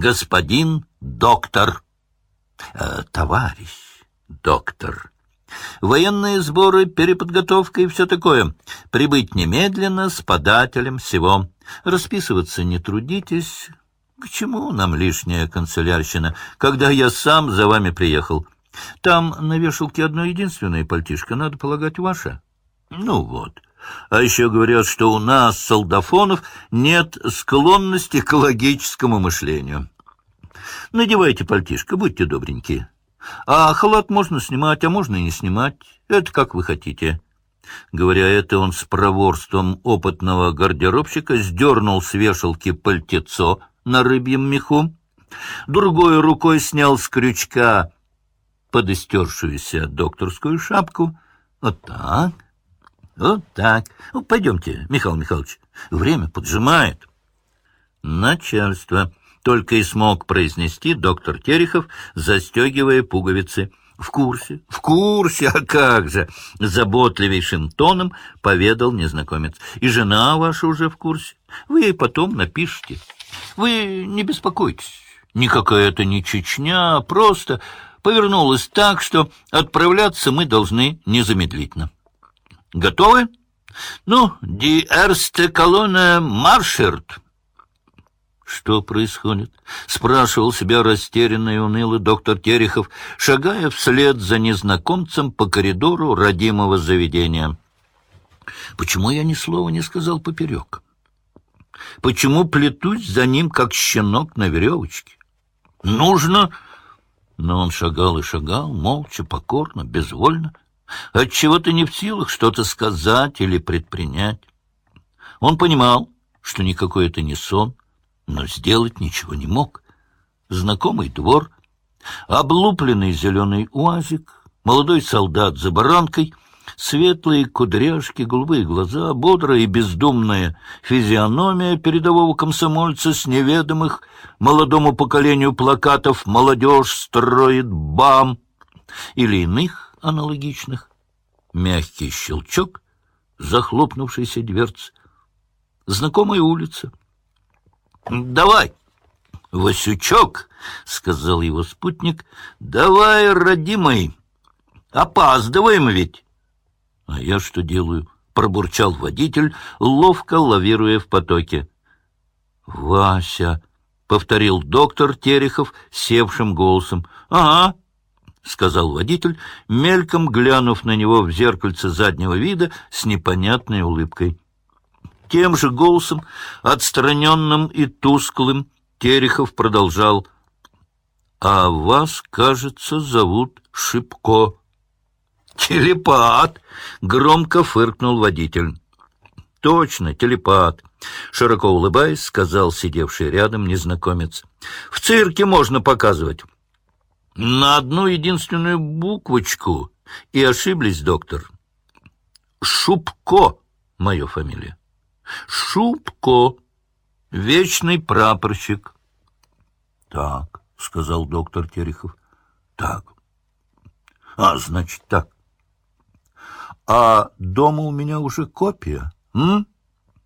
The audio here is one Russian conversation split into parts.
господин доктор. Э, товарищ доктор. Военные сборы, переподготовка и все такое. Прибыть немедленно с подателем всего. Расписываться не трудитесь. К чему нам лишняя канцелярщина, когда я сам за вами приехал? Там на вешалке одно единственное пальтишко, надо полагать, ваше. Ну вот. А еще говорят, что у нас, солдафонов, нет склонности к логическому мышлению. Надевайте пальтишко, будьте добренькие. А халат можно снимать, а можно и не снимать. Это как вы хотите. Говоря это, он с проворством опытного гардеробщика сдернул с вешалки пальтецо на рыбьем меху, другой рукой снял с крючка подыстершуюся докторскую шапку. Вот так, вот так. Ну, пойдемте, Михаил Михайлович, время поджимает. Начальство только и смог произнести доктор Терехов, застегивая пуговицы. «В курсе, в курсе, а как же!» — заботливейшим тоном поведал незнакомец. «И жена ваша уже в курсе. Вы ей потом напишите. Вы не беспокойтесь. Никакая это не Чечня, просто повернулась так, что отправляться мы должны незамедлительно. Готовы? Ну, die erste Kolonne маршерт!» Что происходит? Спрашивал себя растерянный и унылый доктор Терехов, шагая вслед за незнакомцем по коридору родимого заведения. Почему я ни слова не сказал поперек? Почему плетусь за ним, как щенок на веревочке? Нужно... Но он шагал и шагал, молча, покорно, безвольно. Отчего-то не в силах что-то сказать или предпринять. Он понимал, что никакой это не сон, но сделать ничего не мог. Знакомый двор, облупленный зеленый уазик, молодой солдат за баранкой, светлые кудряшки, голубые глаза, бодрая и бездумная физиономия передового комсомольца с неведомых молодому поколению плакатов «Молодежь строит БАМ» или иных аналогичных. Мягкий щелчок, захлопнувшийся дверц. Знакомая улица — Давай, Васючок, — сказал его спутник, — давай, родимый, опаздываем ведь. — А я что делаю? — пробурчал водитель, ловко лавируя в потоке. — Вася, — повторил доктор Терехов севшим голосом. — Ага, — сказал водитель, мельком глянув на него в зеркальце заднего вида с непонятной улыбкой. Тем же голосом, отстраненным и тусклым, Терехов продолжал. — А вас, кажется, зовут Шипко. — Телепат! — громко фыркнул водитель. — Точно, телепат! — широко улыбаясь, сказал сидевший рядом незнакомец. — В цирке можно показывать. — На одну единственную буквочку. И ошиблись, доктор. — Шупко — моя фамилия. Шубко, вечный прапорщик. — Так, — сказал доктор Терехов. — Так. — А, значит, так. — А дома у меня уже копия, м?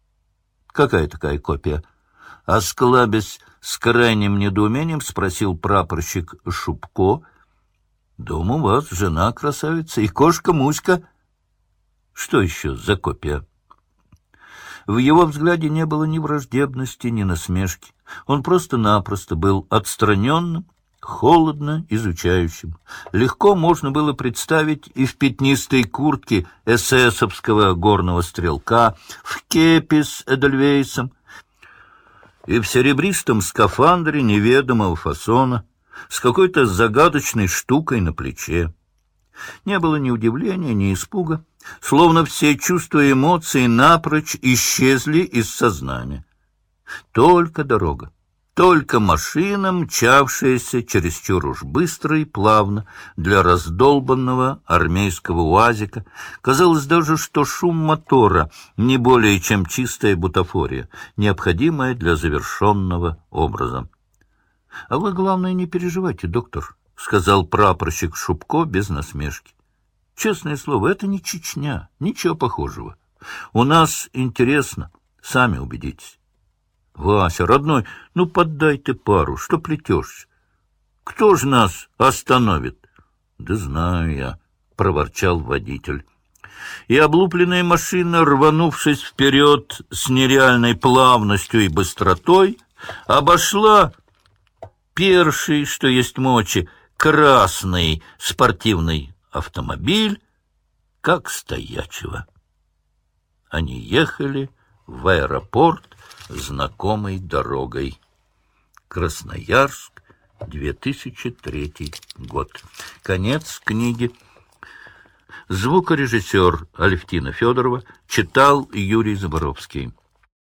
— Какая такая копия? — Осклабясь с крайним недоумением, спросил прапорщик Шубко. — Дома у вас жена красавица и кошка-муська. — Что еще за копия? — в его взгляде не было ни враждебности, ни насмешки. Он просто-напросто был отстраненным, холодно изучающим. Легко можно было представить и в пятнистой куртке эсэсовского горного стрелка, в кепи с Эдельвейсом, и в серебристом скафандре неведомого фасона, с какой-то загадочной штукой на плече. Не было ни удивления, ни испуга словно все чувства и эмоции напрочь исчезли из сознания. Только дорога, только машина, мчавшаяся чересчур уж быстро и плавно для раздолбанного армейского уазика. Казалось даже, что шум мотора не более чем чистая бутафория, необходимая для завершенного образа. — А вы, главное, не переживайте, доктор, — сказал прапорщик Шубко без насмешки. Честное слово, это не Чечня, ничего похожего. У нас интересно, сами убедитесь. Вася, родной, ну поддай ты пару, что плетешься? Кто ж нас остановит? Да знаю я, проворчал водитель. И облупленная машина, рванувшись вперед с нереальной плавностью и быстротой, обошла перший, что есть мочи, красный спортивный автомобиль, как стоячего. Они ехали в аэропорт знакомой дорогой. Красноярск, 2003 год. Конец книги. Звукорежиссер Алевтина Федорова читал Юрий Заборовский.